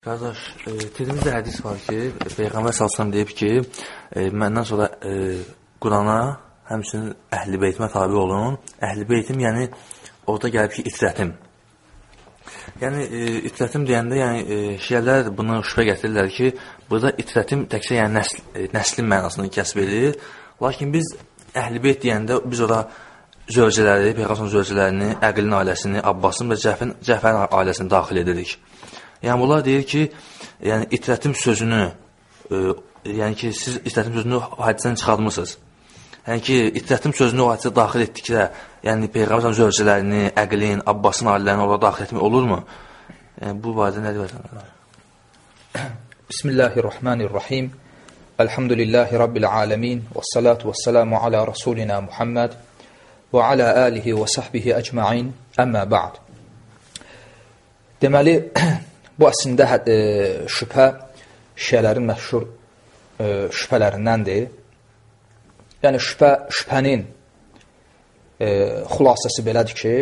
Qardaş, e, Tirmizdə hədis var ki, Peyğəmbər sallallahu deyib ki, e, məndən sonra e, Qurana, həmçinin Əhl-i Beytimə tabe olun. Əhl-i Beytim, yəni orada gəlib ki, itrətim. Yəni e, itrətim deyəndə, yəni e, şiələr bunu şübhə gətirirlər ki, burada itrətim təkcə yəni nəsl, e, nəslin mənasını kəsb edir. Lakin biz Əhl-i Beyt deyəndə biz ora zövcələri, Peyğəmbər zövcələrini, Əqilin ailəsini, Abbasın və Cəfərin, Cəfərin ailəsini daxil edirik. Yəni bunlar deyir ki, yəni itrətim sözünü, e, yəni ki, siz itrətim sözünü hadisədən çıxartmısınız. Yəni ki, itrətim sözünü o hadisə daxil etdikdə, yəni Peyğəmbər zövcələrini, Əqilin, Abbasın ailələrini orada daxil etmək olurmu? Yəni, bu barədə nə deyirsən? Bismillahirrahmanirrahim. Elhamdülillahi Rabbil alemin. Və salatu və selamu ala Rasulina Muhammed və ala alihi və sahbihi əcma'in. Əmmə ba'd. Deməli, Bu əslində e, şübhə şiələrin məşhur e, şübhələrindəndir. Yəni şübhə, şübhənin e, xülasəsi belədir ki,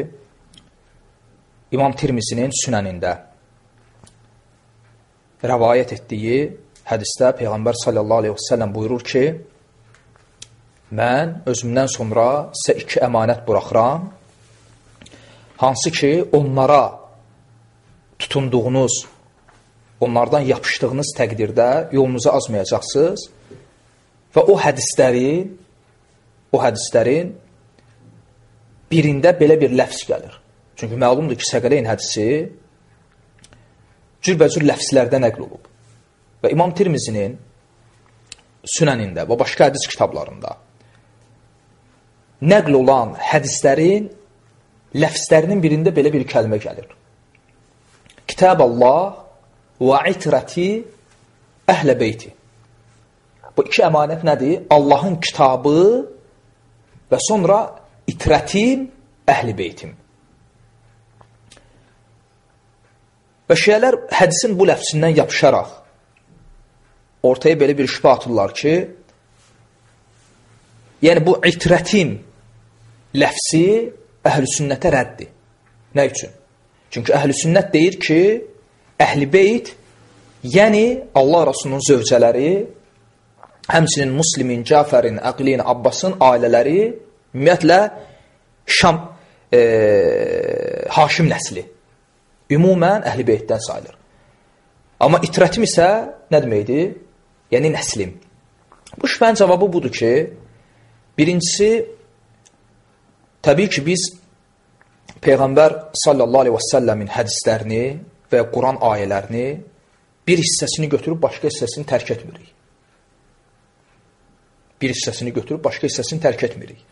İmam Tirmizinin sünənində rəvayət etdiyi hədisdə Peyğəmbər sallallahu aleyhi və səlləm buyurur ki, mən özümdən sonra sizə iki əmanət buraxıram, hansı ki, onlara tutunduğunuz, onlardan yapışdığınız təqdirdə yolunuzu azmayacaqsınız və o hədislərin, o hədislərin birində belə bir ləfs gəlir. Çünki məlumdur ki, Səqələyn hədisi cürbəcür ləfslərdə nəql olub. Və İmam Tirmizinin sünənində və başqa hədis kitablarında nəql olan hədislərin ləfslərinin birində belə bir kəlmə gəlir. Kitab Allah və itrəti əhlə beyti. Bu iki əmanət nədir? Allahın kitabı və sonra itrətim əhli beytim. Və şiyələr hədisin bu ləfsindən yapışaraq ortaya belə bir şübhə atırlar ki, yəni bu itrətim ləfsi əhl-i sünnətə rəddir. Nə üçün? Çünki əhl-i sünnət deyir ki, əhl-i beyt, yəni Allah Rasulunun zövcələri, həmçinin Muslimin, Cəfərin, Əqlin, Abbasın ailələri, ümumiyyətlə, Şam, e, Haşim nəsli. Ümumən əhl-i beytdən sayılır. Amma itrətim isə nə deməkdir? Yəni nəslim. Bu şübhənin cavabı budur ki, birincisi, təbii ki, biz Peyğəmbər sallallahu aleyhi və səlləmin hədislərini və Quran ayələrini bir hissəsini götürüb başqa hissəsini tərk etmirik. Bir hissəsini götürüb başqa hissəsini tərk etmirik.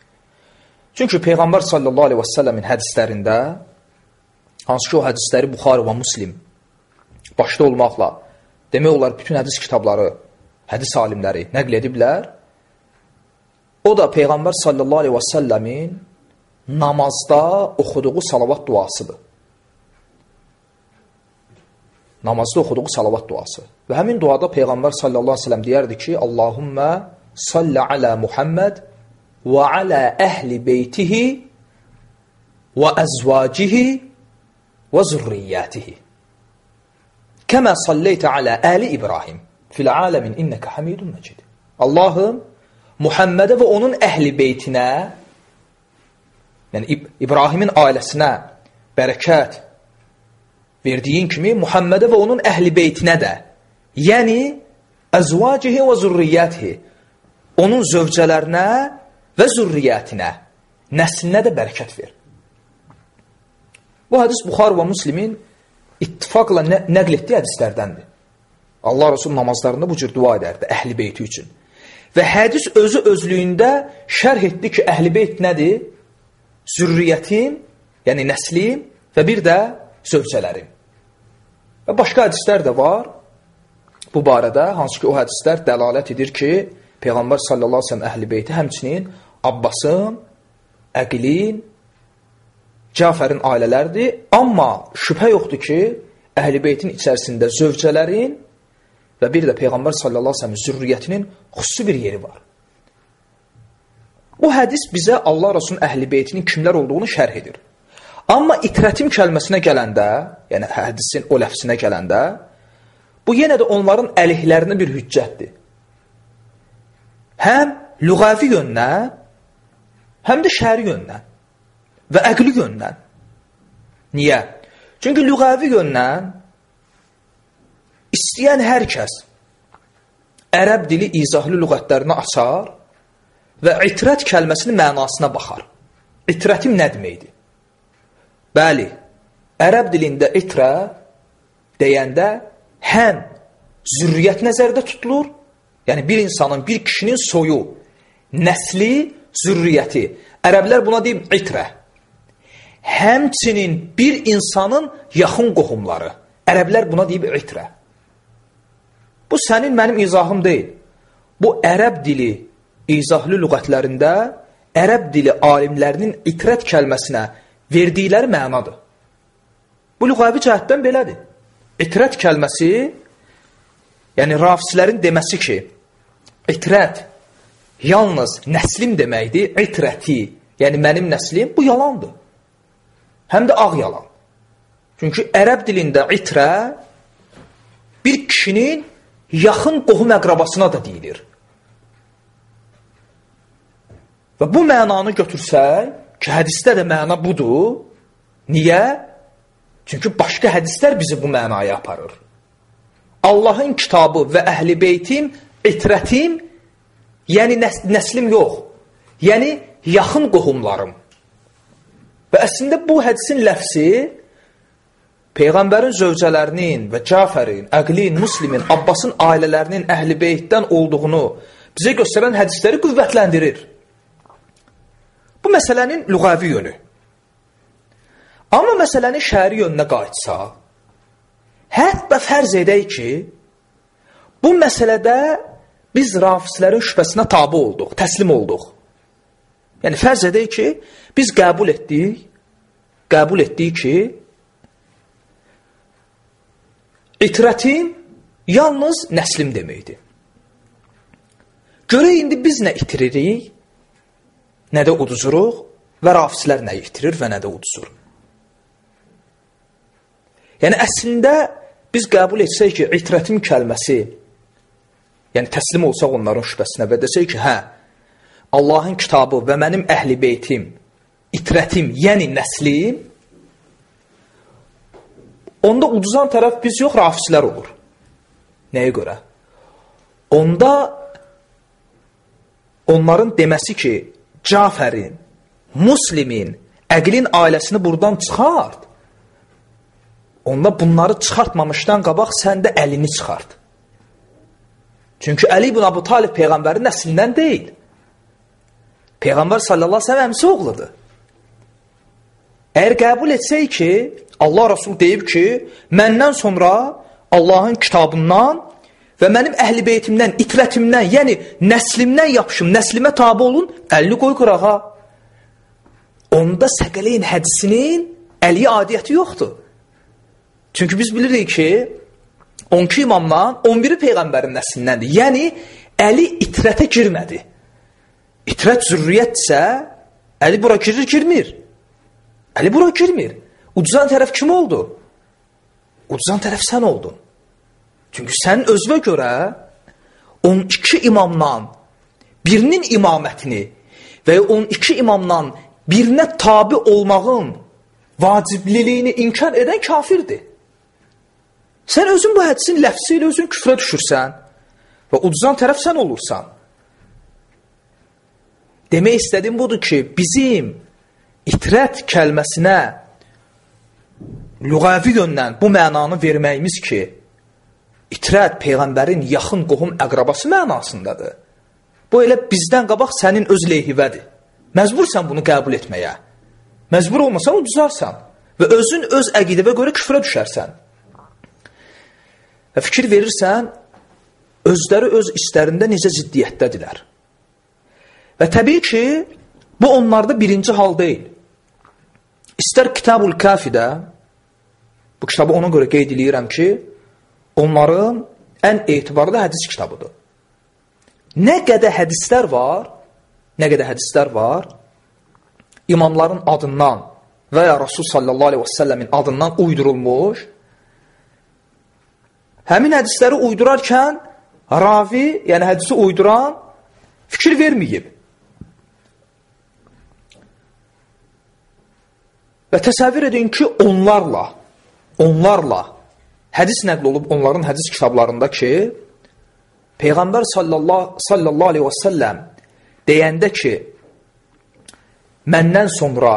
Çünki Peyğəmbər sallallahu aleyhi və səlləmin hədislərində, hansı ki o hədisləri Buxarı və Muslim başda olmaqla, demək olar bütün hədis kitabları, hədis alimləri nəql ediblər, o da Peyğəmbər sallallahu aleyhi və səlləmin namazda oxuduğu salavat duasıdır. Namazda oxuduğu salavat duası. Və həmin duada Peyğəmbər sallallahu əleyhi və səlləm deyərdi ki: "Allahummə salli ala Muhammed və ala əhli beytihi və əzvacihi və zurriyyatihi. Kəmə salleytə alə əli İbrahim fil aləmin innəkə hamidun məcid." Allahım Muhammedə və onun əhli beytinə yəni İbrahimin ailəsinə bərəkət, verdiyin kimi Muhammedə və onun əhli beytinə də, yəni əzvacihi və zürriyyətihi, onun zövcələrinə və zürriyyətinə, nəslinə də bərəkət ver. Bu hədis Buxar və Müslimin ittifaqla nə nəql etdiyi hədislərdəndir. Allah Rasul namazlarında bu cür dua edərdi əhli beyti üçün. Və hədis özü özlüyündə şərh etdi ki, əhli beyt nədir? Zürriyyətim, yəni nəslim və bir də zövcələrim. Və başqa hədislər də var bu barədə, hansı ki o hədislər dəlalət edir ki, Peyğəmbər sallallahu əleyhi və səlləm əhli beyti həmçinin Abbasın, Əqilin, Cəfərin ailələrdir. Amma şübhə yoxdur ki, əhli beytin içərisində zövcələrin və bir də Peyğəmbər sallallahu əleyhi və səlləm zürriyyətinin xüsusi bir yeri var. Bu hədis bizə Allah Rasulunun əhli beytinin kimlər olduğunu şərh edir. Amma itrətim kəlməsinə gələndə, yəni hədisin o ləfsinə gələndə, Bu yenə də onların əleyhlərinə bir hüccətdir. Həm lüğəvi yöndən, həm də şəri yöndən və əqli yöndən. Niyə? Çünki lüğəvi yöndən istəyən hər kəs ərəb dili izahlı lüğətlərini açar və itrət kəlməsinin mənasına baxar. İtrətim nə deməkdir? Bəli, ərəb dilində itrə deyəndə həm zürriyyət nəzərdə tutulur, yəni bir insanın, bir kişinin soyu, nəsli, zürriyyəti. Ərəblər buna deyib itrə. Həmçinin bir insanın yaxın qohumları. Ərəblər buna deyib itrə. Bu sənin mənim izahım deyil. Bu ərəb dili izahlı lüğətlərində ərəb dili alimlərinin itrət kəlməsinə verdikləri mənadır. Bu lüğəvi cəhətdən belədir. İtrət kəlməsi, yəni rafislərin deməsi ki, itrət yalnız nəslim deməkdir, itrəti, yəni mənim nəslim, bu yalandır. Həm də ağ yalan. Çünki ərəb dilində itrə bir kişinin yaxın qohum əqrabasına da deyilir. Və bu mənanı götürsək, ki, hədisdə də məna budur. Niyə? Çünki başqa hədislər bizi bu mənaya aparır. Allahın kitabı və əhl-i beytim, itrətim, yəni nəs nəslim yox, yəni yaxın qohumlarım. Və əslində bu hədisin ləfsi Peyğəmbərin zövcələrinin və Cafərin, Əqlin, Muslimin, Abbasın ailələrinin əhl-i beytdən olduğunu bizə göstərən hədisləri qüvvətləndirir. Bu məsələnin lüğəvi yönü. Amma məsələnin şəri yönünə qayıtsa, hətta fərz edək ki, bu məsələdə biz rafislərin şübhəsinə tabi olduq, təslim olduq. Yəni, fərz edək ki, biz qəbul etdik, qəbul etdik ki, itirətim yalnız nəslim deməkdir. Görək, indi biz nə itiririk? Nə də uduzuruq və rafislər nə itirir və nə də uduzur. Yəni, əslində biz qəbul etsək ki, itrətim kəlməsi, yəni təslim olsaq onların şübhəsinə və desək ki, hə, Allahın kitabı və mənim əhli beytim, itrətim, yəni nəslim, onda uduzan tərəf biz yox, rafislər olur. Nəyə görə? Onda onların deməsi ki, Cafərin, Muslimin, Əqlin ailəsini buradan çıxart. Onda bunları çıxartmamışdan qabaq sən də əlini çıxart. Çünki Əli ibn Abu Talib Peyğəmbərin nəslindən deyil. Peyğəmbər sallallahu aleyhi ve sellem əmsi oğludur. Əgər qəbul etsək ki, Allah Rasul deyib ki, məndən sonra Allahın kitabından və mənim əhl-i beytimdən, itrətimdən, yəni nəslimdən yapışım, nəslimə tabi olun, əlini qoy qırağa. Onda Səqələyin hədisinin əli adiyyəti yoxdur. Çünki biz bilirik ki, 12 imamdan 11-i Peyğəmbərin nəslindəndir. Yəni, əli itrətə girmədi. İtrət zürriyyətsə, əli bura girir, girmir. Əli bura girmir. Ucuzan tərəf kim oldu? Ucuzan tərəf sən oldun. Çünki sən özünə görə 12 imamdan birinin imamətini və 12 imamdan birinə tabi olmağın vacibliliyini inkar edən kafirdir. Sən özün bu hədisin ləfsi ilə özün küfrə düşürsən və uduzan tərəf sən olursan. Demək istədim budur ki, bizim itrət kəlməsinə lüğəvi yöndən bu mənanı verməyimiz ki, itirət Peyğəmbərin yaxın qohum əqrabası mənasındadır. Bu elə bizdən qabaq sənin öz lehivədir. Məcbursan bunu qəbul etməyə. Məcbur olmasan uduzarsan və özün öz əqidəvə görə küfrə düşərsən. Və fikir verirsən, özləri öz istərində necə ziddiyyətdədirlər. Və təbii ki, bu onlarda birinci hal deyil. İstər Kitabul Kafidə, bu kitabı ona görə qeyd edirəm ki, onların ən etibarlı hədis kitabıdır. Nə qədər hədislər var, nə qədər hədislər var, imamların adından və ya Rasul sallallahu aleyhi və səlləmin adından uydurulmuş, həmin hədisləri uydurarkən ravi, yəni hədisi uyduran fikir verməyib. Və təsəvvür edin ki, onlarla, onlarla hədis nəql olub onların hədis kitablarında ki, Peyğəmbər sallallahu, sallallahu aleyhi və səlləm deyəndə ki, məndən sonra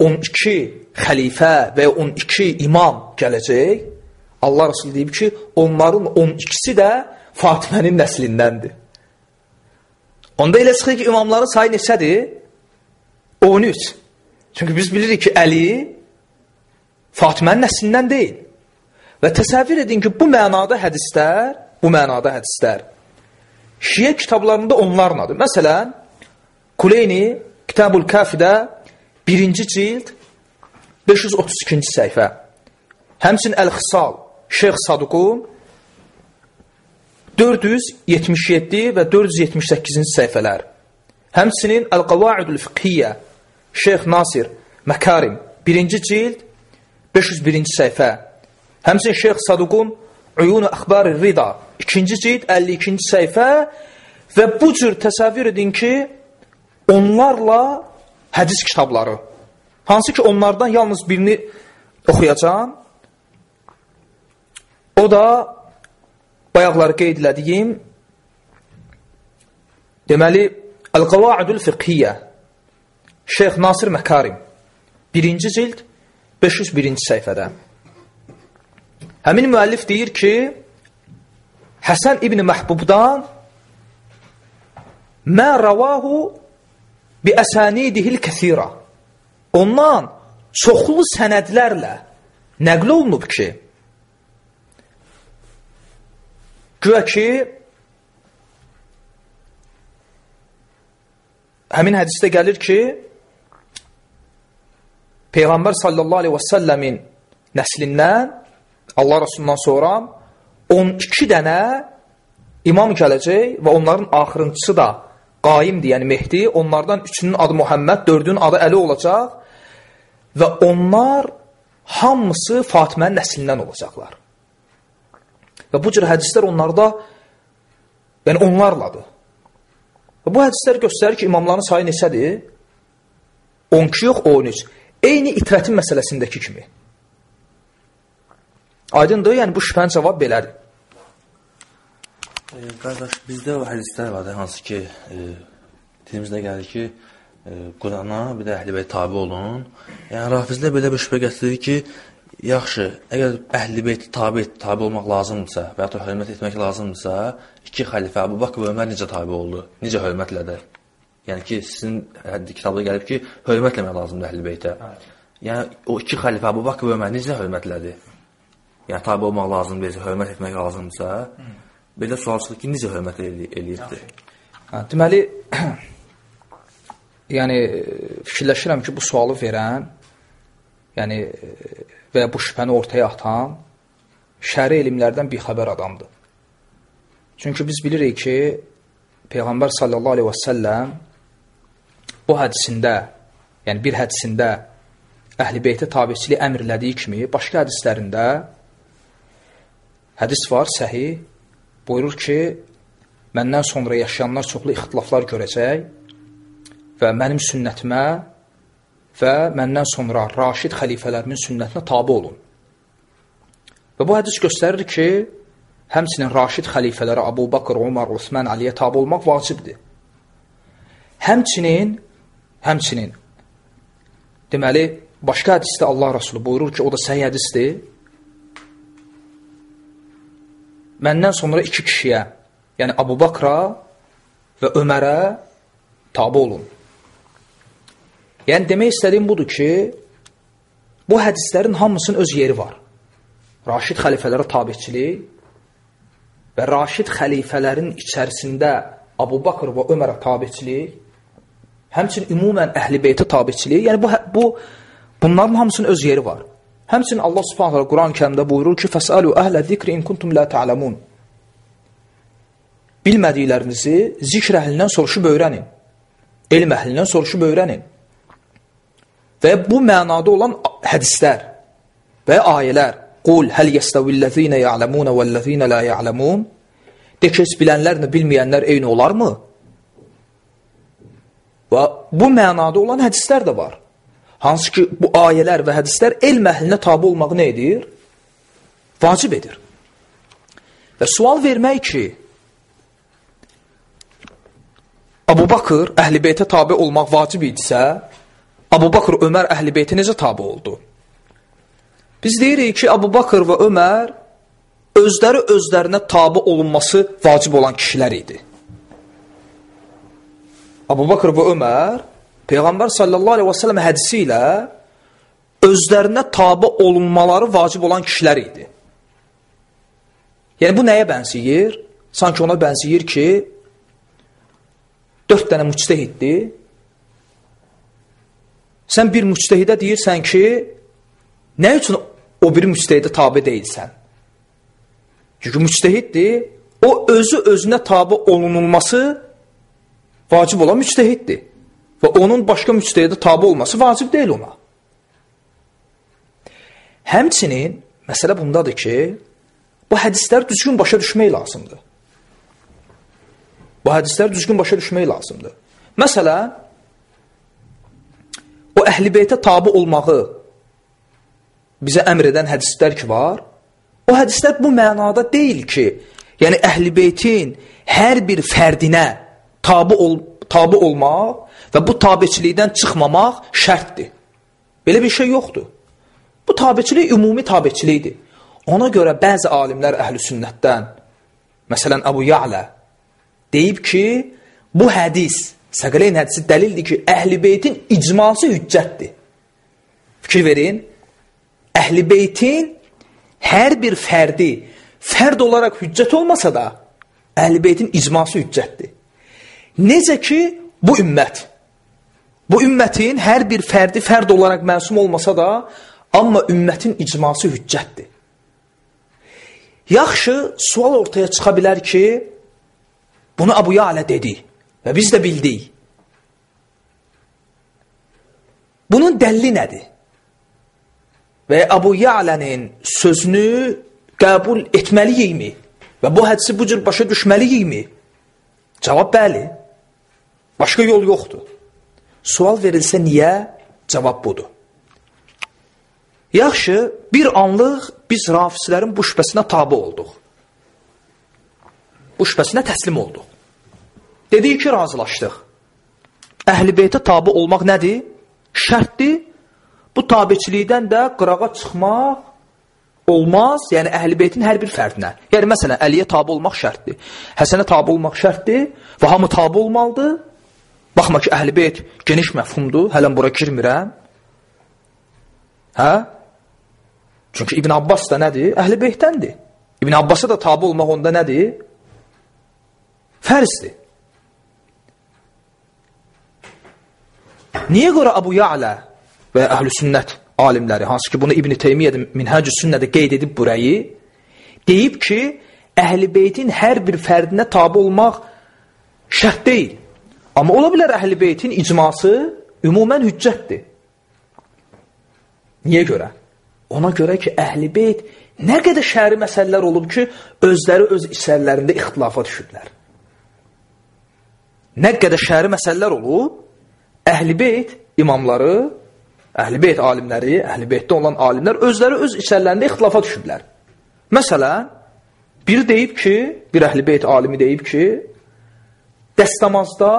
12 xəlifə və 12 imam gələcək, Allah Rasulü deyib ki, onların 12-si də Fatimənin nəslindəndir. Onda elə çıxır ki, imamların sayı neçədir? 13. Çünki biz bilirik ki, Əli Fatimənin nəslindən deyil. Və təsəvvür edin ki, bu mənada hədislər, bu mənada hədislər Şiyə kitablarında onlarladır. Məsələn, Kuleyni Kitabul Kafidə birinci cild 532-ci səhifə. Həmçin Əl-Xisal Şeyx Saduqun 477 və 478-ci səhifələr. Həmçinin Əl-Qavaidul Fiqhiyyə Şeyx Nasir Məkarim 1-ci cild 501-ci səhifə. Həmçinin Şeyx Saduqun Uyunu Əxbar-ı Rida 2-ci cild 52-ci səhifə və bu cür təsəvvür edin ki, onlarla hədis kitabları. Hansı ki, onlardan yalnız birini oxuyacam. O da bayaqları qeyd elədiyim deməli Əl-Qavaidul Fiqhiyyə Şeyx Nasir Məkarim 1-ci cild 501-ci səhifədə. Həmin müəllif deyir ki, Həsən İbn Məhbubdan mə ravahu bi əsanidihil kəthira. Ondan çoxlu sənədlərlə nəql olunub ki, güya ki, həmin hədisdə gəlir ki, Peyğəmbər sallallahu aleyhi və səlləmin nəslindən Allah Rasulundan sonra 12 dənə imam gələcək və onların axırıncısı da qaimdir, yəni Mehdi. Onlardan üçünün adı Muhammed, dördünün adı Əli olacaq və onlar hamısı Fatimənin nəslindən olacaqlar. Və bu cür hədislər onlarda yəni onlarladır. Və bu hədislər göstərir ki, imamların sayı neçədir? 12 yox, 13. Eyni itrətin məsələsindəki kimi. Aydındır, yəni bu şübhənin cavab belədir. E, qardaş, bizdə o hədislər var, hansı ki, e, dilimizdə gəlir ki, e, Qurana bir də əhl-i beyt tabi olun. Yəni, rafizlər belə bir şübhə gətirir ki, yaxşı, əgər əhl-i beyt tabi, tabi olmaq lazımdırsa və ya da hörmət etmək lazımdırsa, iki xəlifə Əbu Bakr və Ömər necə tabi oldu? Necə hörmətlə də? Yəni ki, sizin kitabda gəlib ki, hörmətləmək lazımdır əhl-i beytə. Yəni, o iki xəlifə Əbu Bakr və Ömər necə hörmətlədir? Yəni tabi olmaq lazımdırsa, hörmət etmək lazımdırsa, belə sual çıxır ki, necə hörmət eləyirdi? Hə, deməli, yəni fikirləşirəm ki, bu sualı verən, yəni və ya bu şübhəni ortaya atan şəri elmlərdən bir xəbər adamdır. Çünki biz bilirik ki, Peyğəmbər sallallahu aleyhi və səlləm bu hədisində, yəni bir hədisində əhl-i beytə tabiçiliyi əmr elədiyi kimi, başqa hədislərində Hədis var, səhi, buyurur ki, məndən sonra yaşayanlar çoxlu ixtilaflar görəcək və mənim sünnətimə və məndən sonra Raşid xəlifələrimin sünnətinə tabi olun. Və bu hədis göstərir ki, həmçinin Raşid xəlifələri Abu Bakr, Umar, Osman, Aliyə tabi olmaq vacibdir. Həmçinin, həmçinin, deməli, başqa hədisdə Allah Rasulü buyurur ki, o da səhih hədisdir, məndən sonra iki kişiyə, yəni Abu Bakra və Ömərə tabi olun. Yəni, demək istədiyim budur ki, bu hədislərin hamısının öz yeri var. Raşid xəlifələrə tabiçilik və Raşid xəlifələrin içərisində Abu Bakr və Ömərə tabiçilik, həmçin ümumən əhl-i beytə tabiçilik, yəni bu, bu, bunların hamısının öz yeri var. Həmçinin Allah Subhanahu Quran-ı Kərimdə buyurur ki: "Fəsalu əhlə zikri in kuntum la ta'lamun." Bilmədiklərinizi zikr əhlindən soruşub öyrənin. Elm əhlindən soruşub öyrənin. Və bu mənada olan hədislər və ayələr qul həl yəstəvillezine ya'lemune vellezine la ya'lemun de ki, heç bilənlərlə bilməyənlər eyni olarmı? Və bu mənada olan hədislər də var. Hansı ki, bu ayələr və hədislər elm əhlinə tabi olmağı nə edir? Vacib edir. Və sual vermək ki, Abu Bakır əhl-i beytə tabi olmaq vacib idisə, Abu Bakır Ömər əhl-i beytə necə tabi oldu? Biz deyirik ki, Abu Bakır və Ömər özləri özlərinə tabi olunması vacib olan kişilər idi. Abu Bakır və Ömər Peyğəmbər sallallahu aleyhi və səlləm hədisi ilə özlərinə tabi olunmaları vacib olan kişilər idi. Yəni, bu nəyə bənziyir? Sanki ona bənziyir ki, dörd dənə müctəhiddir. Sən bir müctəhidə deyirsən ki, nə üçün o bir müctəhidə tabi deyilsən? Çünki müctəhiddir, o özü özünə tabi olunulması vacib olan müctəhiddir. Və onun başqa müctəhidə tabi olması vacib deyil ona. Həmçinin, məsələ bundadır ki, bu hədislər düzgün başa düşmək lazımdır. Bu hədislər düzgün başa düşmək lazımdır. Məsələn, o əhl-i beytə tabi olmağı bizə əmr edən hədislər ki var, o hədislər bu mənada deyil ki, yəni əhl-i beytin hər bir fərdinə tabi, ol, tabi olmaq və bu tabiçilikdən çıxmamaq şərtdir. Belə bir şey yoxdur. Bu tabiçilik ümumi tabiçilikdir. Ona görə bəzi alimlər əhl-i sünnətdən, məsələn, Əbu Ya'lə, deyib ki, bu hədis, Səqələyn hədisi dəlildir ki, əhl-i beytin icması hüccətdir. Fikir verin, əhl-i beytin hər bir fərdi fərd olaraq hüccət olmasa da, əhl-i beytin icması hüccətdir. Necə ki, bu ümmət, bu ümmətin hər bir fərdi fərd olaraq məsum olmasa da, amma ümmətin icması hüccətdir. Yaxşı, sual ortaya çıxa bilər ki, bunu Abu Ya'lə dedi və biz də bildik. Bunun dəlli nədir? Və Abu Ya'lənin sözünü qəbul etməliyikmi? Və bu hədisi bu cür başa düşməliyikmi? Cavab bəli. Başqa yol yoxdur. Sual verilsə niyə? Cavab budur. Yaxşı, bir anlıq biz rafislərin bu şübhəsinə tabi olduq. Bu şübhəsinə təslim olduq. Dedik ki, razılaşdıq. Əhl-i beytə tabi olmaq nədir? Şərtdir. Bu tabiçilikdən də qırağa çıxmaq olmaz, yəni əhl-i beytin hər bir fərdinə. Yəni, məsələn, Əliyə tabi olmaq şərtdir. Həsənə tabi olmaq şərtdir və hamı tabi olmalıdır. Baxma ki, əhl-i beyt geniş məfhumdur, hələn bura girmirəm. Hə? Çünki İbn Abbas da nədir? Əhl-i beytdəndir. İbn Abbasa da tabi olmaq onda nədir? Fərzdir. Niyə görə Abu Ya'lə və əhl-i sünnət alimləri, hansı ki, bunu İbn-i Teymiyyə Minhəcü sünnədə qeyd edib burayı, deyib ki, əhl-i beytin hər bir fərdinə tabi olmaq şərt deyil. Amma ola bilər əhl-i beytin icması ümumən hüccətdir. Niyə görə? Ona görə ki, əhl-i beyt nə qədər şəri məsələlər olub ki, özləri öz işlərlərində ixtilafa düşüblər. Nə qədər şəri məsələlər olub, əhl-i beyt imamları, əhl-i beyt alimləri, əhl-i beytdə olan alimlər özləri öz işlərlərində ixtilafa düşüblər. Məsələn, biri deyib ki, bir əhl-i beyt alimi deyib ki, dəstəmazda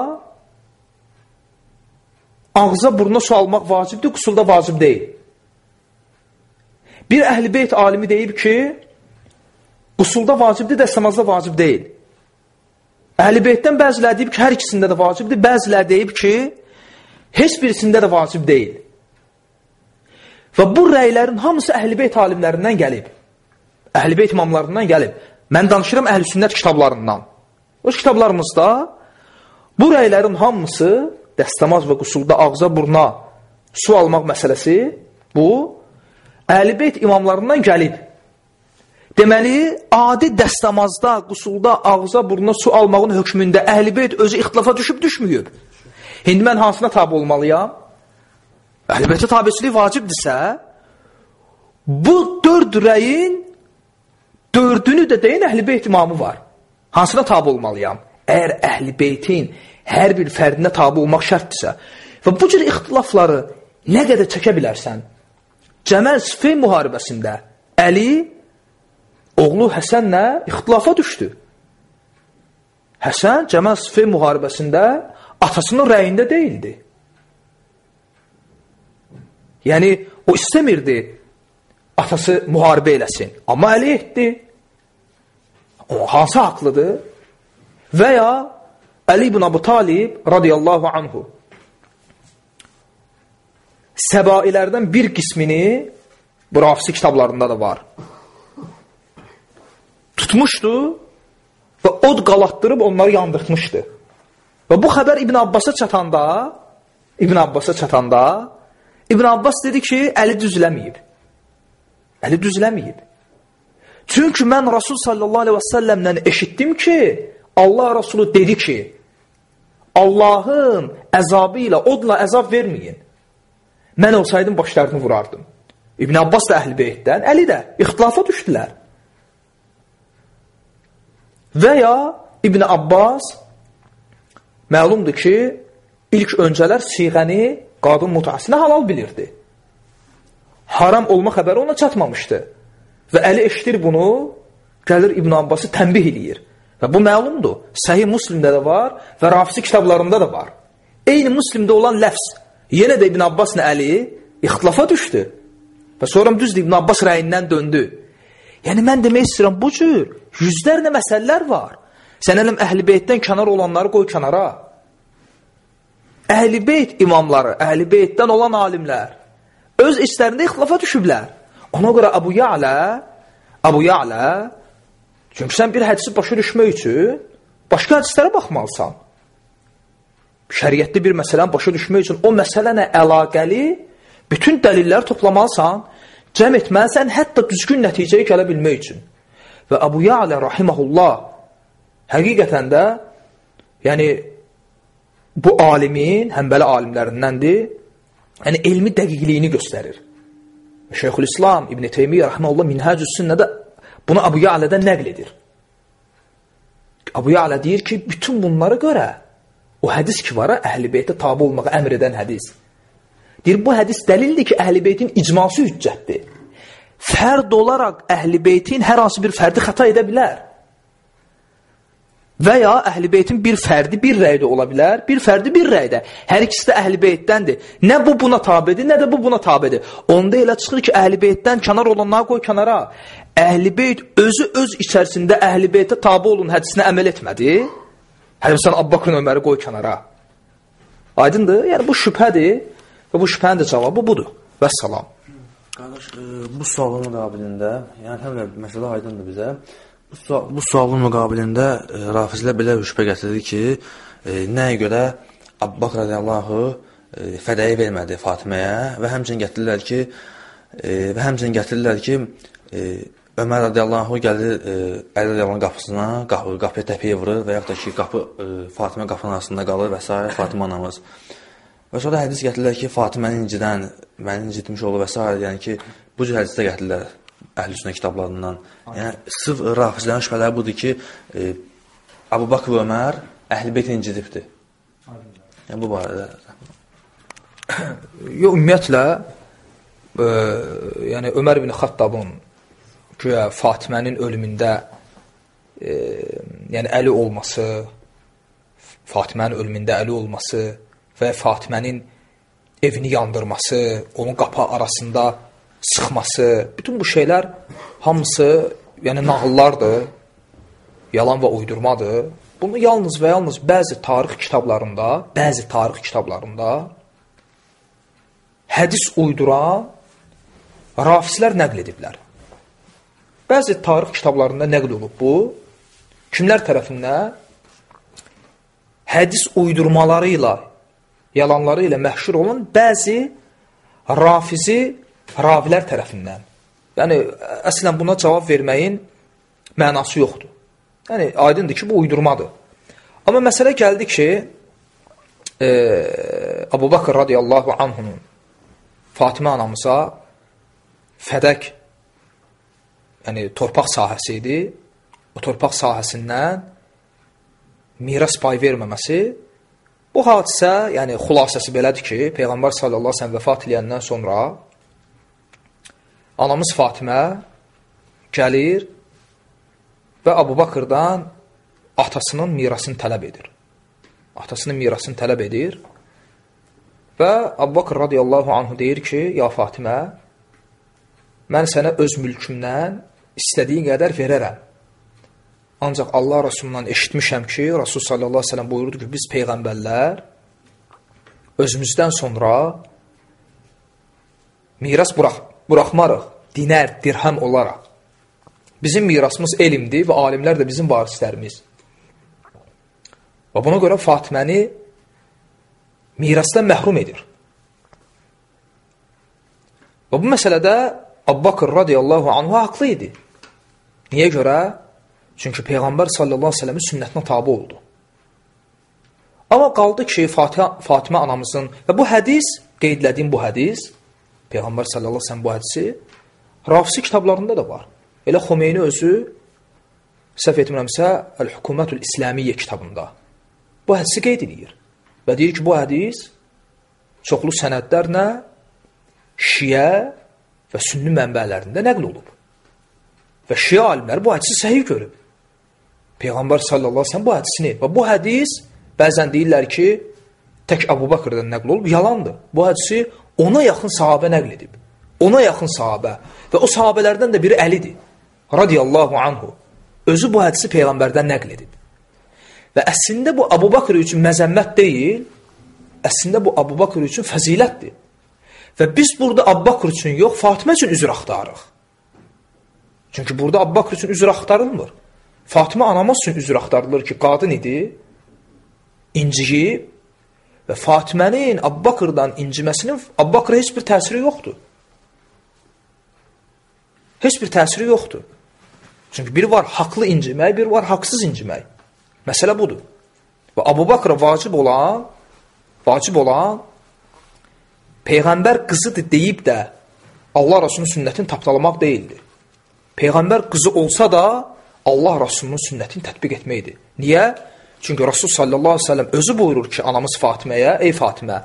ağza buruna su almaq vacibdir, qusulda vacib deyil. Bir əhl-i beyt alimi deyib ki, qusulda vacibdir, dəstəmazda vacib deyil. Əhl-i beytdən bəzilər deyib ki, hər ikisində də vacibdir, bəzilər deyib ki, heç birisində də vacib deyil. Və bu rəylərin hamısı əhl-i beyt alimlərindən gəlib. Əhl-i beyt imamlarından gəlib. Mən danışıram əhl-i sünnət kitablarından. O kitablarımızda Bu rəylərin hamısı dəstəmaz və qusulda ağza burna su almaq məsələsi bu Əli-Beyt imamlarından gəlib. Deməli, adi dəstəmazda, qusulda ağza burna su almağın hökmündə Əli-Beyt özü ixtilafa düşüb düşməyib. İndi mən hansına tabi olmalıyam? Əli-Beytə tabiçilik vacibdirsə, Bu dörd rəyin dördünü də deyin əhl-i beyt imamı var. Hansına tabi olmalıyam? Əgər əhl-i beytin hər bir fərdinə tabi olmaq şərtdirsə və bu cür ixtilafları nə qədər çəkə bilərsən? Cəməl Sifin müharibəsində Əli oğlu Həsənlə ixtilafa düşdü. Həsən Cəməl Sifin müharibəsində atasının rəyində deyildi. Yəni, o istəmirdi atası müharibə eləsin. Amma Əli etdi. O, hansı haqlıdır? Və ya Əli ibn Abu Talib radiyallahu anhu səbailərdən bir qismini bu rafisi kitablarında da var. Tutmuşdu və od qalatdırıb onları yandırtmışdı. Və bu xəbər İbn Abbasa çatanda, İbn Abbasa çatanda, İbn Abbas dedi ki, əli düzləməyib. Əli düzləməyib. Çünki mən Rasul sallallahu aleyhi və səlləmlə eşitdim ki, Allah Rasulü dedi ki, Allahın əzabı ilə, odla əzab verməyin. Mən olsaydım başlarını vurardım. İbn Abbas da əhl-i beytdən, Əli də ixtilafa düşdülər. Və ya İbn Abbas məlumdur ki, ilk öncələr siğəni qadın mutasını halal bilirdi. Haram olma xəbəri ona çatmamışdı. Və Əli eşitir bunu, gəlir İbn Abbası tənbih eləyir. Və bu məlumdur. Səhih Müslimdə də var və Rafisi kitablarında da var. Eyni Müslimdə olan ləfs. Yenə də İbn Abbasla Əli ixtilafa düşdü. Və sonra düzdür İbn Abbas rəyindən döndü. Yəni mən demək istəyirəm bu cür yüzlərlə məsələlər var. Sən eləm əhl-i beytdən kənar olanları qoy kənara. Əhl-i beyt imamları, əhl-i beytdən olan alimlər öz işlərində ixtilafa düşüblər. Ona görə Əbu Ya'lə, Əbu Ya'lə, çünki sən bir hədisi başa düşmək üçün başqa hədislərə baxmalısan. Şəriətli bir məsələni başa düşmək üçün o məsələnə əlaqəli bütün dəlillər toplamalısan, cəm etməlisən, hətta düzgün nəticəyə gələ bilmək üçün. Və Əbu Ya'lə rahiməhullah həqiqətən də yəni bu alimin, həmbəli alimlərindəndir, yəni elmi dəqiqliyini göstərir. Şeyxülislam İbn Teymiyyə rəhməhullah Minhacüs Sünnədə bunu Əbu Ya'lədən nəql edir. Əbu Ya'lə deyir ki, bütün bunlara görə o hədis ki var, əhl-i beytə tabi olmağı əmr edən hədis. Deyir, bu hədis dəlildir ki, əhl-i beytin icması hüccətdir. Fərd olaraq əhl-i beytin hər hansı bir fərdi xəta edə bilər. Və ya əhl-i beytin bir fərdi bir rəydə ola bilər, bir fərdi bir rəydə. Hər ikisi də əhl-i beytdəndir. Nə bu buna tabidir, nə də bu buna tabidir. Onda elə çıxır ki, əhl-i beytdən kənar olanları qoy kənara. Əhl-i beyt özü öz içərisində əhl-i beytə tabi olun hədisinə əməl etmədi. Həlim sən Abbaqın Öməri qoy kənara. Aydındır? Yəni bu şübhədir və bu şübhənin də cavabı budur. Vəssalam. Qardaş, e, bu sualın müqabilində, yəni həm də məsələ aydındır bizə. Bu, sual, bu sualın müqabilində e, Rafizlər belə şübhə gətirir ki, e, nəyə görə Abbaq radiyallahu e, fədəyi vermədi Fatiməyə və həmçinin gətirirlər ki, e, və həmçinin gətirirlər ki, e, Ömər radiyallahu gəlir e, Əli radiyallahu qapısına, qapı, qapıya təpiyə vurur və yaxud da ki, qapı e, Fatimə qapının arasında qalır və s. Fatimə anamız. Və sonra hədis gətirirlər ki, Fatiməni incidən, məni incitmiş olur və s. Yəni ki, bu cür hədisdə gətirirlər əhl-i sünnə kitablarından. Yəni sırf rafizlərin şübhələri budur ki, e, Əbu Bakr və Ömər əhl-i beyt incidibdir. Yəni bu barədə. Yox, ümumiyyətlə e, yəni Ömər ibn Xattabın güya Fatimənin ölümündə e, yəni əli olması, Fatimənin ölümündə əli olması və Fatimənin evini yandırması, onun qapı arasında sıxması, bütün bu şeylər hamısı yəni nağıllardır, yalan və uydurmadır. Bunu yalnız və yalnız bəzi tarix kitablarında, bəzi tarix kitablarında hədis uyduran rafislər nəql ediblər. Bəzi tarix kitablarında nəql olub bu. Kimlər tərəfindən? Hədis uydurmaları ilə, yalanları ilə məşhur olan bəzi rafizi ravilər tərəfindən. Yəni, əslən buna cavab verməyin mənası yoxdur. Yəni, aydındır ki, bu uydurmadır. Amma məsələ gəldi ki, e, Abu Bakır radiyallahu anhunun Fatimə anamıza fədək yəni torpaq sahəsi idi. O torpaq sahəsindən miras pay verməməsi bu hadisə, yəni xülasəsi belədir ki, Peyğəmbər sallallahu əleyhi və səlləm vəfat edəndən sonra anamız Fatimə gəlir və Abu Bakırdan atasının mirasını tələb edir. Atasının mirasını tələb edir və Abu Bakır radiyallahu anhu deyir ki, ya Fatimə, mən sənə öz mülkümdən istədiyin qədər verərəm. Ancaq Allah Rasulundan eşitmişəm ki, Rasul sallallahu əleyhi və səlləm buyurdu ki, biz peyğəmbərlər özümüzdən sonra miras burax buraxmarıq, dinər, dirhəm olaraq. Bizim mirasımız elmdir və alimlər də bizim varislərimiz. Və buna görə Fatiməni mirasdan məhrum edir. Və bu məsələdə Abbaqır radiyallahu anhu haqlı idi. Niyə görə? Çünki Peyğəmbər sallallahu aleyhi ve sellemin sünnətinə tabi oldu. Amma qaldı ki, Fatihə, Fatimə anamızın və bu hədis, qeydlədiyim bu hədis, Peyğəmbər sallallahu aleyhi ve sellem bu hədisi Rafisi kitablarında da var. Elə Xomeyni özü, səhv etmirəmsə, Əl-Hükumətül İslamiyyə kitabında bu hədisi qeyd edir. Və deyir ki, bu hədis çoxlu sənədlərlə şiə və sünni mənbələrində nəql olub. Və şiə alimləri bu hədisi səhih görüb. Peyğəmbər sallallahu əleyhi və səlləm bu hədisini və bu hədis bəzən deyirlər ki, tək Əbu Bəkrdən nəql olub, yalandır. Bu hədisi ona yaxın sahabə nəql edib. Ona yaxın sahabə və o sahabələrdən də biri Əlidir. Radiyallahu anhu. Özü bu hədisi peyğəmbərdən nəql edib. Və əslində bu Əbu Bəkr üçün məzəmmət deyil, əslində bu Əbu Bəkr üçün fəzilətdir. Və biz burada Əbu Bəkr üçün yox, Fatimə üçün üzr axtarırıq. Çünki burada Bəkr üçün üzr axtarılmır. Fatimə anamız üçün üzr axtarılır ki, qadın idi, inciyib və Fatimənin Abbaqırdan inciməsinin Abbaqıra heç bir təsiri yoxdur. Heç bir təsiri yoxdur. Çünki biri var haqlı incimək, biri var haqsız incimək. Məsələ budur. Və Abu Bakra vacib olan, vacib olan Peyğəmbər qızıdır deyib də Allah Rasulunun sünnətini tapdalamaq deyildir. Peyğəmbər qızı olsa da Allah Rasulunun sünnətini tətbiq etməkdir. Niyə? Çünki Rasul sallallahu əleyhi və səlləm özü buyurur ki, anamız Fatiməyə, ey Fatimə,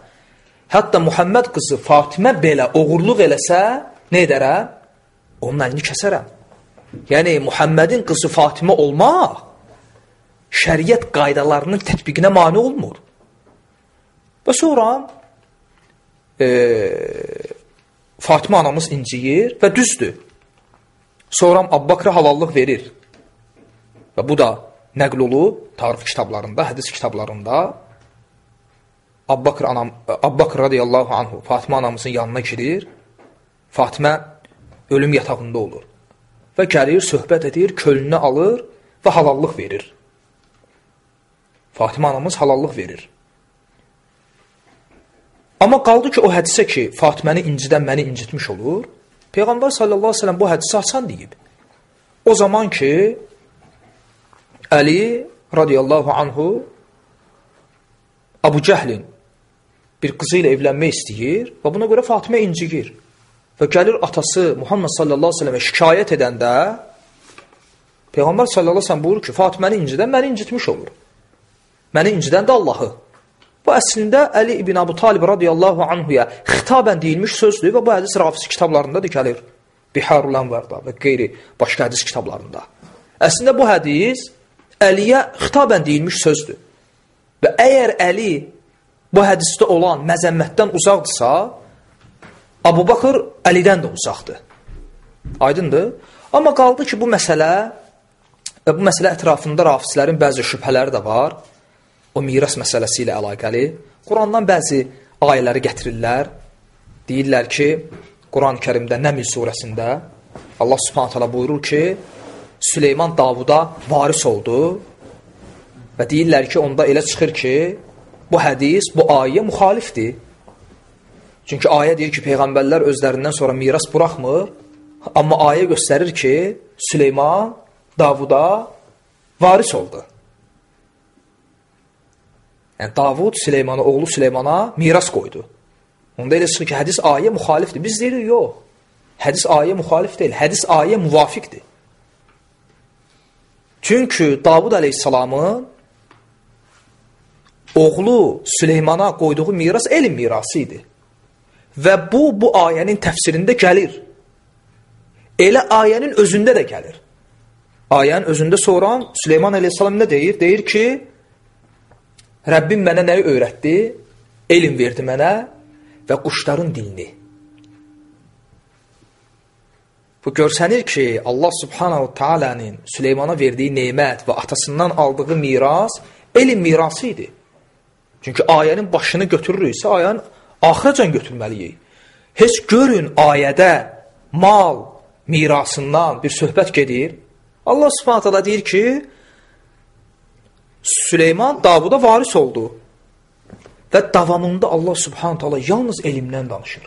hətta Muhammed qızı Fatimə belə oğurluq eləsə, nə edərəm? Onun əlini kəsərəm. Yəni Muhammedin qızı Fatimə olmaq şəriət qaydalarının tətbiqinə mane olmur. Və sonra e, Fatimə anamız inciyir və düzdür. Sonra Abbaqra halallıq verir. Və bu da nəql olub tarix kitablarında, hədis kitablarında Abbaqr anam Abbaqr radiyallahu anhu Fatimə anamızın yanına girir. Fatimə ölüm yatağında olur. Və gəlir, söhbət edir, kölünü alır və halallıq verir. Fatimə anamız halallıq verir. Amma qaldı ki, o hədisə ki, Fatiməni incidən məni incitmiş olur, Peyğəmbər sallallahu aleyhi ve sellem bu hədisi açan deyib. O zaman ki, Əli radiyallahu anhu Abu Cəhlin bir qızı ilə evlənmək istəyir və buna görə Fatimə incigir. Və gəlir atası Muhammed sallallahu aleyhi ve sellemə şikayət edəndə Peyğəmbər sallallahu aleyhi ve sellem buyurur ki, Fatiməni incidən məni incitmiş olur. Məni incidən də Allahı. Bu əslində Əli ibn Abu Talib radiyallahu anhuya xitabən deyilmiş sözdür və bu hədis rafisi kitablarında da gəlir. Biharul Anvarda və qeyri başqa hədis kitablarında. Əslində bu hədis Əliyə xitabən deyilmiş sözdür. Və əgər Əli bu hədisdə olan məzəmmətdən uzaqdırsa, Abu Bakır Əlidən də uzaqdır. Aydındır? Amma qaldı ki, bu məsələ bu məsələ ətrafında rafislərin bəzi şübhələri də var. O miras məsələsi ilə əlaqəli. Qurandan bəzi ayələri gətirirlər. Deyirlər ki, Quran-ı Kərimdə Nəml surəsində Allah Subhanahu taala buyurur ki, Süleyman Davuda varis oldu və deyirlər ki, onda elə çıxır ki, bu hədis, bu ayə müxalifdir. Çünki ayə deyir ki, Peyğəmbərlər özlərindən sonra miras buraxmır, amma ayə göstərir ki, Süleyman Davuda varis oldu. Yəni, Davud Süleymana, oğlu Süleymana miras qoydu. Onda elə çıxır ki, hədis ayə müxalifdir. Biz deyirik, yox. Hədis ayə müxalif deyil, hədis ayə müvafiqdir. Çünki Davud əleyhissalamın oğlu Süleymana qoyduğu miras elm mirası idi. Və bu, bu ayənin təfsirində gəlir. Elə ayənin özündə də gəlir. Ayənin özündə sonra Süleyman əleyhissalam nə deyir? Deyir ki, Rəbbim mənə nəyi öyrətdi? Elm verdi mənə və quşların dilini. Bu görsənir ki, Allah subhanahu taalanın Süleymana verdiyi nemət və atasından aldığı miras elm mirası idi. Çünki ayənin başını götürürüksə, ayənin axıracan götürməliyik. Heç görün ayədə mal mirasından bir söhbət gedir. Allah subhanahu taala deyir ki, Süleyman Davuda varis oldu. Və davamında Allah subhanahu taala yalnız elmdən danışır.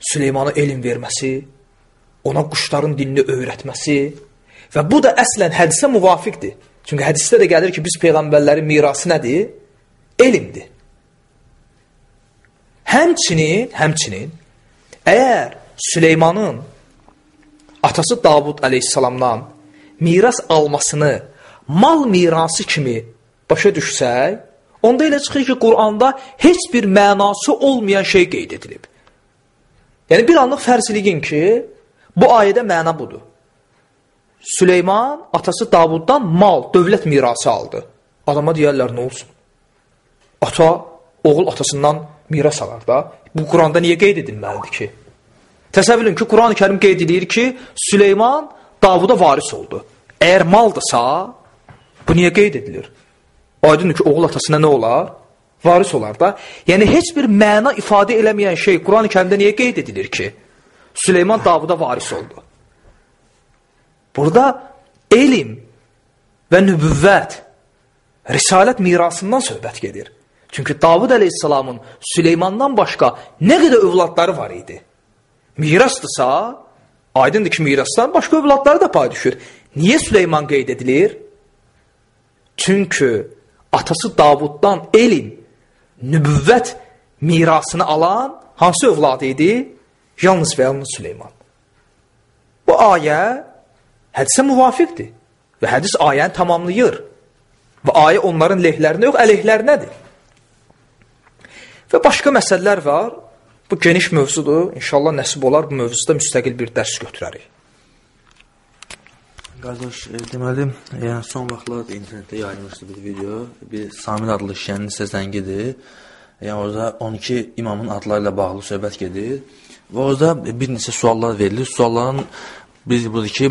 Süleymana elm verməsi, ona quşların dilini öyrətməsi və bu da əslən hədisə müvafiqdir. Çünki hədisdə də gəlir ki, biz peyğəmbərlərin mirası nədir? Elmdir. Həmçinin, həmçinin əgər Süleymanın atası Davud əleyhissalamdan miras almasını mal mirası kimi başa düşsək, onda elə çıxır ki, Quranda heç bir mənası olmayan şey qeyd edilib. Yəni, bir anlıq fərzliyin ki, bu ayədə məna budur. Süleyman atası Davuddan mal, dövlət mirası aldı. Adama deyərlər, nə olsun? Ata, oğul atasından miras alar da. Bu Quranda niyə qeyd edilməlidir ki? Təsəvvür edin ki, Quran-ı Kərim qeyd edir ki, Süleyman Davuda varis oldu. Əgər maldırsa, bu niyə qeyd edilir? Aydındır ki, oğul atasına nə olar? Varis olar da. Yəni, heç bir məna ifadə eləməyən şey Quran-ı Kərimdə niyə qeyd edilir ki? Süleyman Davuda varis oldu. Burada elm və nübüvvət, risalət mirasından söhbət gedir. Çünki Davud əleyhissalamın Süleymandan başqa nə qədər övladları var idi. Mirasdırsa, aydındır ki, mirasdan başqa övladları da pay düşür. Niyə Süleyman qeyd edilir? Çünki atası Davuddan elm, nübüvvət mirasını alan hansı övladı idi? Yalnız və yalnız Süleyman. Bu ayə hədisə müvafiqdir və hədis ayəni tamamlayır. Və ayə onların lehlərinə yox, əleyhlərinədir. Və başqa məsələlər var. Bu geniş mövzudur. İnşallah nəsib olar bu mövzuda müstəqil bir dərs götürərik. Qardaş, e, deməli, yəni son vaxtlarda internetdə yayılmışdı bir video. Bir Samir adlı şişənin isə zəngidir. Yəni orada 12 imamın adları ilə bağlı söhbət gedir. Və orada bir neçə suallar verilir. Sualların biri budur ki,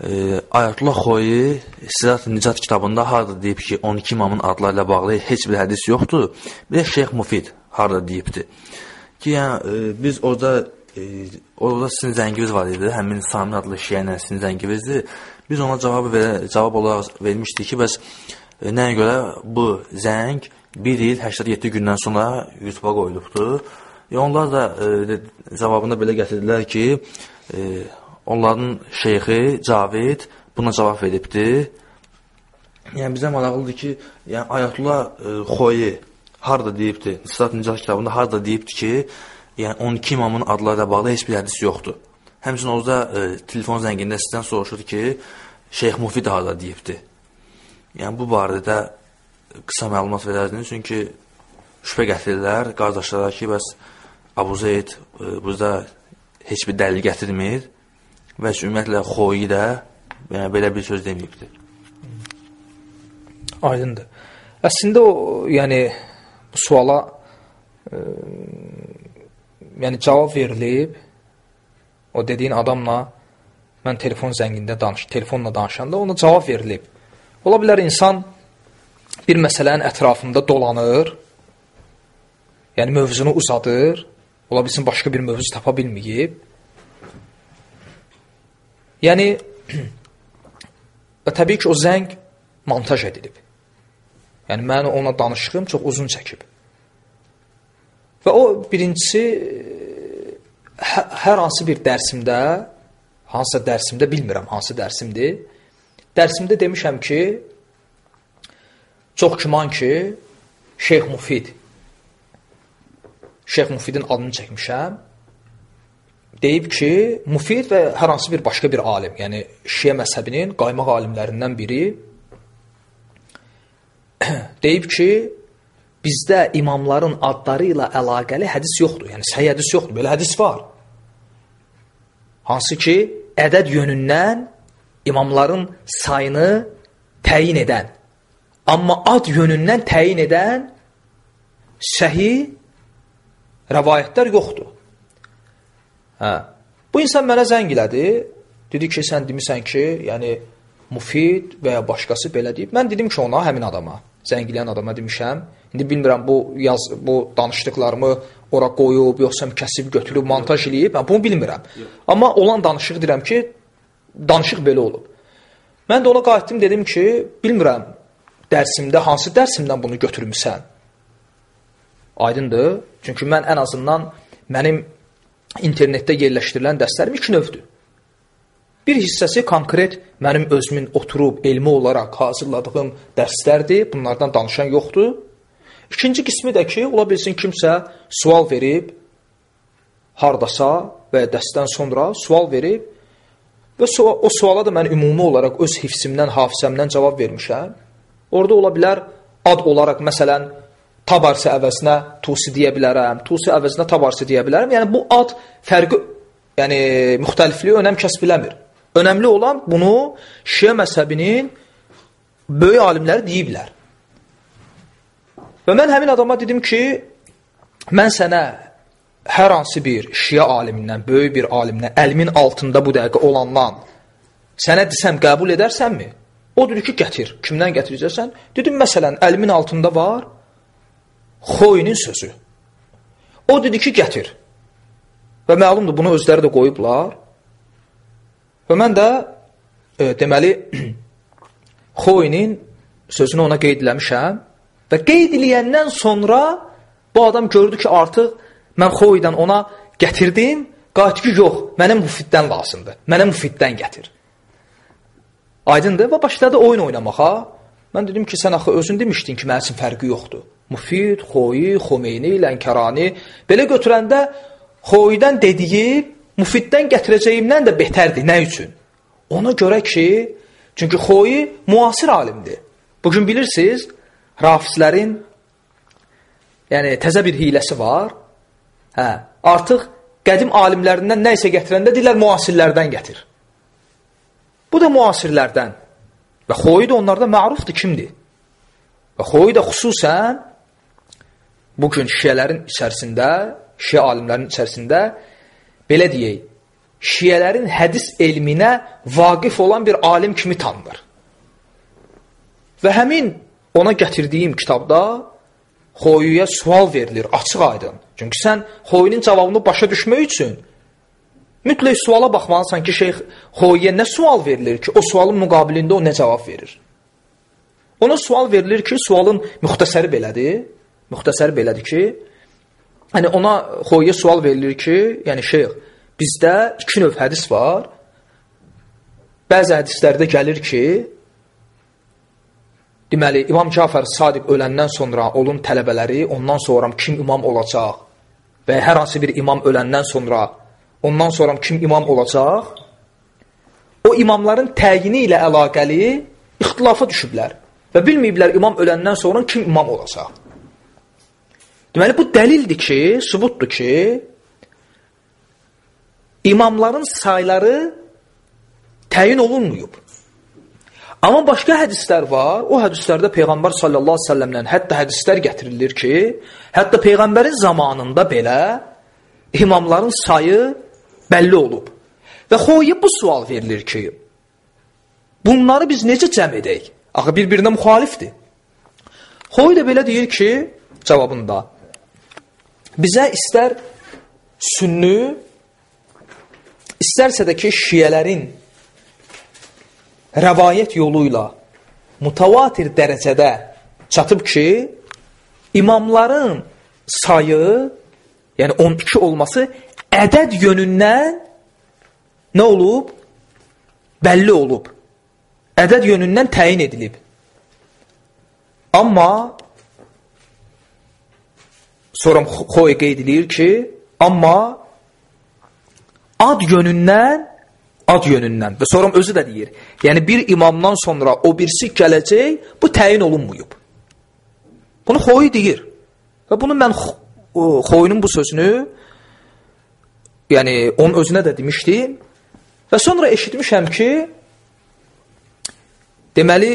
e, Ayətullah Xoyi Sirat Nicat kitabında harada deyib ki, 12 imamın adları ilə bağlı heç bir hədis yoxdur. Bir də Şeyx Mufid harada deyibdi. Ki, yəni, e, biz orada e, orada sizin zənginiz var idi, həmin Sami adlı şiyə sizin zəngimizdir. Biz ona cavab verə, cavab olaraq vermişdik ki, bəs e, nəyə görə bu zəng 1 il 87 gündən sonra YouTube-a qoyulubdur. E, onlar da e, cavabında belə gətirdilər ki, e, onların şeyxi Cavid buna cavab veribdi. Yəni bizə maraqlıdır ki, yəni Ayətullah e, Xoyi harda deyibdi, İsrat Nicat kitabında harda deyibdi ki, yəni 12 imamın adları ilə bağlı heç bir hədis yoxdur. Həmçinin orada e, telefon zəngində sizdən soruşur ki, Şeyx Mufid harda deyibdi. Yəni bu barədə qısa məlumat verərdiniz, çünki şübhə gətirirlər qardaşlara ki, bəs Abu Zeyd e, burada heç bir dəlil gətirmir və ümumiyyətlə xoyu da yəni, belə bir söz deməyibdir. Aydındır. Əslində o, yəni bu suala e, yəni cavab verilib. O dediyin adamla mən telefon zəngində danış, telefonla danışanda ona cavab verilib. Ola bilər insan bir məsələnin ətrafında dolanır. Yəni mövzunu uzadır. Ola bilsin başqa bir mövzu tapa bilməyib. Yəni və təbii ki, o zəng montaj edilib. Yəni mən ona danışığım çox uzun çəkib. Və o birincisi hə, hər hansı bir dərsimdə, hansısa dərsimdə bilmirəm hansı dərsimdir. Dərsimdə demişəm ki, çox güman ki, Şeyx Mufid Şeyx Mufidin adını çəkmişəm. deyib ki, Mufid və hər hansı bir başqa bir alim, yəni Şiə məzhəbinin qaymaq alimlərindən biri deyib ki, bizdə imamların adları ilə əlaqəli hədis yoxdur. Yəni səhih hədis yoxdur. Belə hədis var. Hansı ki, ədəd yönündən imamların sayını təyin edən, amma ad yönündən təyin edən səhih rəvayətlər yoxdur. Hə. Bu insan mənə zəng elədi. Dedi ki, sən demisən ki, yəni Mufid və ya başqası belə deyib. Mən dedim ki, ona həmin adama, zəng eləyən adama demişəm. İndi bilmirəm bu yaz bu danışdıqlarımı ora qoyub, yoxsa kəsib götürüb montaj eləyib. Mən bunu bilmirəm. Amma olan danışıq deyirəm ki, danışıq belə olub. Mən də ona qayıtdım dedim ki, bilmirəm dərsimdə hansı dərsimdən bunu götürmüsən? Aydındır? Çünki mən ən azından mənim internetdə yerləşdirilən dərslərim iki növdür. Bir hissəsi konkret mənim özümün oturub elmi olaraq hazırladığım dərslərdir. Bunlardan danışan yoxdur. İkinci qismi də ki, ola bilsin kimsə sual verib hardasa və ya dərsdən sonra sual verib və o suala da mən ümumi olaraq öz hifzimdən, hafizəmdən cavab vermişəm. Orada ola bilər ad olaraq məsələn tabarsi əvəzinə tusi deyə bilərəm, tusi əvəzinə tabarsi deyə bilərəm. Yəni bu ad fərqi, yəni müxtəlifliyi önəm kəsb eləmir. Önəmli olan bunu Şiə məzhəbinin böyük alimləri deyiblər. Və mən həmin adama dedim ki, mən sənə hər hansı bir Şiə alimindən, böyük bir alimdən, əlmin altında bu dəqiqə olandan sənə desəm qəbul edərsənmi? O dedi ki, gətir. Kimdən gətirəcəksən? Dedim, məsələn, əlmin altında var, Xoyinin sözü. O dedi ki, gətir. Və məlumdur, bunu özləri də qoyublar. Və mən də e, deməli Xoyinin sözünü ona qeyd eləmişəm və qeyd eləyəndən sonra bu adam gördü ki, artıq mən Xoydan ona gətirdim, qayıtdı ki, yox, mənə müfiddən lazımdır. Mənə müfiddən gətir. Aydındır və başladı oyun oynamağa. Mən dedim ki, sən axı özün demişdin ki, mənim üçün fərqi yoxdur. Mufid, Xoyi, Xomeyni, Lənkərani belə götürəndə Xoyidən dediyi Mufiddən gətirəcəyimdən də betərdir. Nə üçün? Ona görə ki, çünki Xoyi müasir alimdir. Bugün bilirsiniz, rafizlərin yəni təzə bir hiləsi var. Hə, artıq qədim alimlərindən nə isə gətirəndə deyirlər müasirlərdən gətir. Bu da müasirlərdən. Və Xoyi də onlarda mərufdur kimdir? Və Xoyi də xüsusən bugün şiələrin içərisində, şiə alimlərinin içərisində belə deyək, şiələrin hədis elminə vaqif olan bir alim kimi tanınır. Və həmin ona gətirdiyim kitabda Xoyuya sual verilir, açıq aydın. Çünki sən Xoyunun cavabını başa düşmək üçün mütləq suala baxmalısan ki, şeyx Xoyuya nə sual verilir ki, o sualın müqabilində o nə cavab verir. Ona sual verilir ki, sualın müxtəsəri belədir. Müxtəsər belədir ki, yəni ona xoyya sual verilir ki, yəni şeyx, bizdə iki növ hədis var. Bəzi hədislərdə gəlir ki, deməli, İmam Cafər Sadiq öləndən sonra onun tələbələri ondan sonra kim imam olacaq və hər hansı bir imam öləndən sonra ondan sonra kim imam olacaq, o imamların təyini ilə əlaqəli ixtilafa düşüblər və bilməyiblər imam öləndən sonra kim imam olacaq. Deməli, bu dəlildir ki, sübutdur ki, imamların sayları təyin olunmuyub. Amma başqa hədislər var. O hədislərdə Peyğəmbər sallallahu əleyhi və səlləmdən hətta hədislər gətirilir ki, hətta peyğəmbərin zamanında belə imamların sayı bəlli olub. Və xoya bu sual verilir ki, bunları biz necə cəm edək? Axı bir-birinə müxalifdir. Xoy da belə deyir ki, cavabında bizə istər sünni, istərsə də ki, şiyələrin rəvayət yolu ilə mutavatir dərəcədə çatıb ki, imamların sayı, yəni 12 olması ədəd yönündən nə olub? Bəlli olub. Ədəd yönündən təyin edilib. Amma Sonra Xoy qeyd edir ki, amma ad yönündən ad yönündən və sonra özü də deyir. Yəni bir imamdan sonra o birisi gələcək, bu təyin olunmayıb. Bunu Xoy deyir. Və bunu mən Xoyunun bu sözünü yəni onun özünə də demişdim. Və sonra eşitmişəm ki, deməli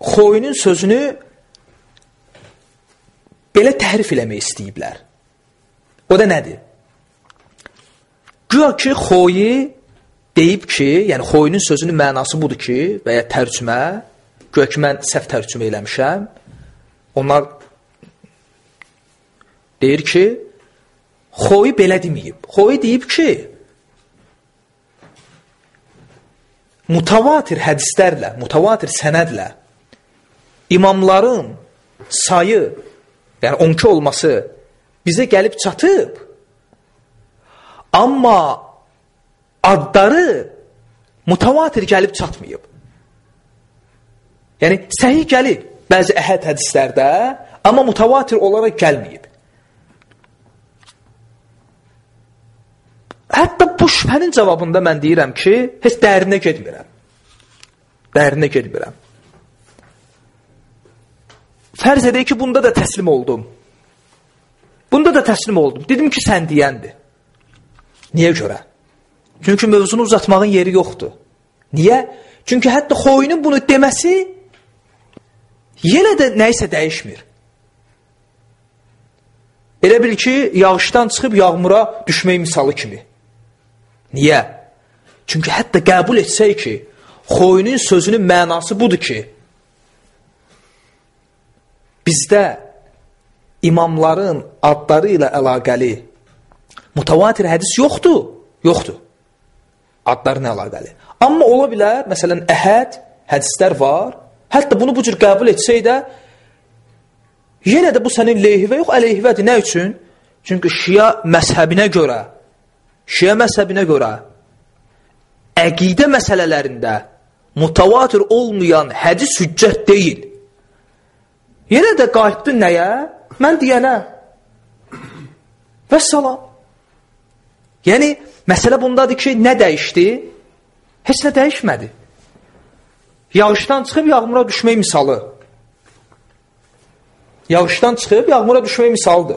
Xoyunun sözünü belə təhrif eləmək istəyiblər. O da nədir? Güya ki, xoyu deyib ki, yəni xoyunun sözünün mənası budur ki, və ya tərcümə, güya ki, mən səhv tərcümə eləmişəm, onlar deyir ki, xoyu belə deməyib. Xoyu deyib ki, mutavatir hədislərlə, mutavatir sənədlə imamların sayı, yəni 12 olması bizə gəlib çatıb, Amma adları mutavatir gəlib çatmayıb. Yəni, səhih gəlib bəzi əhəd hədislərdə, amma mutavatir olaraq gəlməyib. Hətta bu şübhənin cavabında mən deyirəm ki, heç dərinə getmirəm. Dərinə getmirəm. Fərz edək ki, bunda da təslim oldum. Bunda da təslim oldum. Dedim ki, sən deyəndir. Niyə görə? Çünki mövzunu uzatmağın yeri yoxdur. Niyə? Çünki hətta xoyunun bunu deməsi yenə də nəyisə dəyişmir. Elə bil ki, yağışdan çıxıb yağmura düşmək misalı kimi. Niyə? Çünki hətta qəbul etsək ki, xoyunun sözünün mənası budur ki, bizdə imamların adları ilə əlaqəli Mutavatir hədis yoxdur. Yoxdur. Adlarına əlaqəli. Amma ola bilər, məsələn, əhəd hədislər var. Hətta bunu bu cür qəbul etsək də, yenə də bu sənin leyhivə yox, əleyhivədir. Nə üçün? Çünki şia məzhəbinə görə, şia məzhəbinə görə əqidə məsələlərində mutavatir olmayan hədis hüccət deyil. Yenə də qayıtdın nəyə? Mən deyənə. Və salam. Yəni, məsələ bundadır ki, nə dəyişdi? Heç nə dəyişmədi. Yağışdan çıxıb yağmura düşmək misalı. Yağışdan çıxıb yağmura düşmək misalıdır.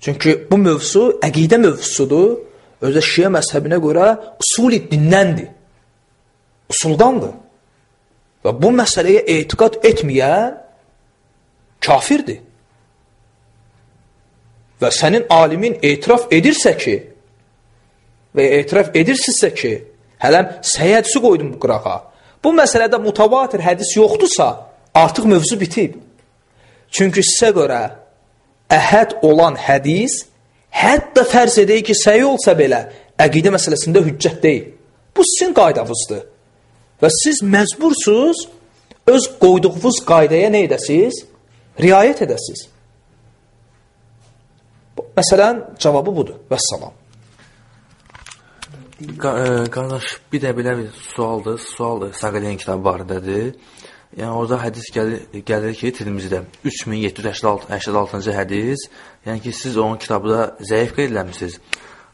Çünki bu mövzu əqidə mövzusudur. Özə şiə məzhəbinə görə usul dindəndir. Usuldandır. Və bu məsələyə etiqat etməyən kafirdir və sənin alimin etiraf edirsə ki, və etiraf edirsinizsə ki, hələm səhiy hədisi qoydum bu qırağa. Bu məsələdə mutavatir hədis yoxdursa, artıq mövzu bitib. Çünki sizə görə əhəd olan hədis, hətta fərz edək ki, səhiy olsa belə, əqidə məsələsində hüccət deyil. Bu sizin qaydavızdır. Və siz məcbursuz öz qoyduğunuz qaydaya nə edəsiz? Riayət edəsiz. Məsələn, cavabı budur. Vəssalam. E, qardaş, bir də belə bir sualdır. Sualdır Saqalyan kitabı barədədir. Yəni orada hədis gəlir, gəlir ki, Tirmizidə 3786-cı hədis. Yəni ki, siz onun kitabında zəif qeyd eləmisiniz.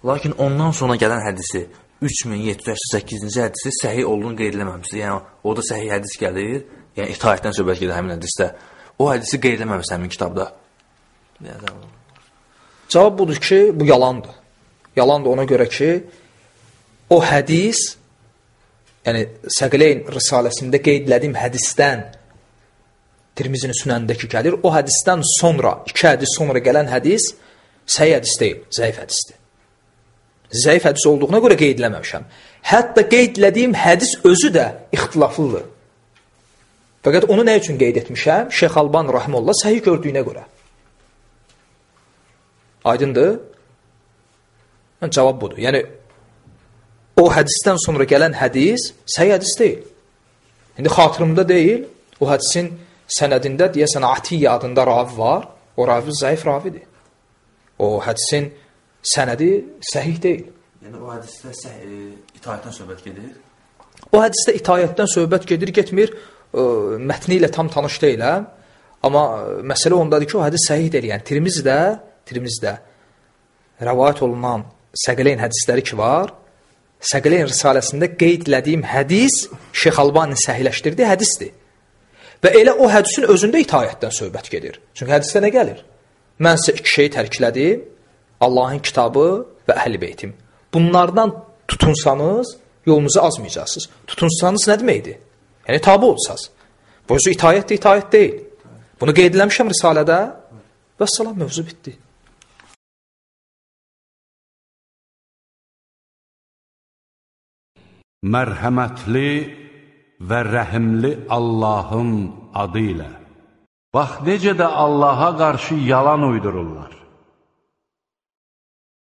Lakin ondan sonra gələn hədisi 3788-ci hədisi səhih olduğunu qeyd eləməmisiniz. Yəni orada səhih hədis gəlir. Yəni itaətdən söhbət gedir həmin hədisdə. O hədisi qeyd eləməmisiniz həmin kitabda. Yəni Cavab budur ki, bu yalandır. Yalandır ona görə ki, o hədis, yəni Səqileyn risaləsində qeyd edilədiyim hədisdən Tirmizinin sünəndəki gəlir. O hədisdən sonra, iki hədis sonra gələn hədis səhi hədis deyil, zəif hədisdir. Zəif hədis olduğuna görə qeyd eləməmişəm. Hətta qeyd edilədiyim hədis özü də ixtilaflıdır. Fəqət onu nə üçün qeyd etmişəm? Şeyx Alban Rahimullah səhih gördüyünə görə. Aydındır? Cavab budur. Yəni, o hədisdən sonra gələn hədis səhi hədis deyil. İndi xatırımda deyil, o hədisin sənədində deyəsən Atiyyə adında ravi var. O ravi zəif ravidir. O hədisin sənədi səhih deyil. Yəni, o hədisdə səh e, itaətdən söhbət gedir? O hədisdə itaətdən söhbət gedir, getmir. Ə, mətni ilə tam tanış deyiləm. Amma məsələ ondadır ki, o hədis səhih deyil. Yəni, Tirmizidə Tirmizdə rəvayət olunan Səqileyn hədisləri ki var, Səqileyn risaləsində qeyd etdiyim hədis Şeyx Albani səhihləşdirdiyi hədisdir. Və elə o hədisin özündə itayətdən söhbət gedir. Çünki hədisdə nə gəlir? Mən sizə iki şeyi tərklədim, Allahın kitabı və əhl-i beytim. Bunlardan tutunsanız, yolunuzu azmayacaqsınız. Tutunsanız nə deməkdir? Yəni, tabi olsaz. Bu özü itayətdir, itayət deyil. Bunu qeyd eləmişəm risalədə və salam mövzu bitdi. Mərhəmətli və rəhimli Allahın adı ilə. Bax, necə də Allaha qarşı yalan uydururlar.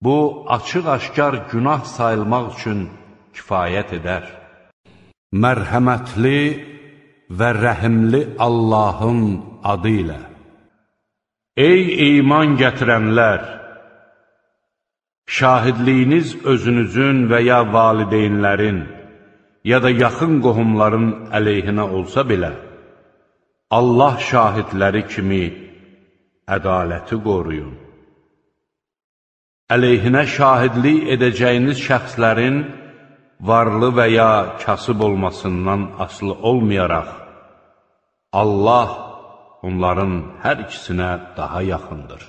Bu, açıq-aşkar günah sayılmaq üçün kifayət edər. Mərhəmətli və rəhimli Allahın adı ilə. Ey iman gətirənlər! Şahidliyiniz özünüzün və ya valideynlərin, ya da yaxın qohumların əleyhinə olsa belə, Allah şahidləri kimi ədaləti qoruyun. Əleyhinə şahidlik edəcəyiniz şəxslərin varlı və ya kasıb olmasından asılı olmayaraq, Allah onların hər ikisinə daha yaxındır.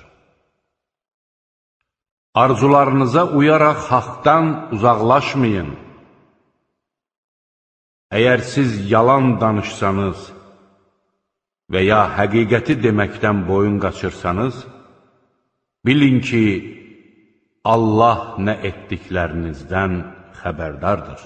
Arzularınıza uyaraq haqdan uzaqlaşmayın. Əgər siz yalan danışsanız və ya həqiqəti deməkdən boyun qaçırsanız, bilin ki, Allah nə etdiklərinizdən xəbərdardır.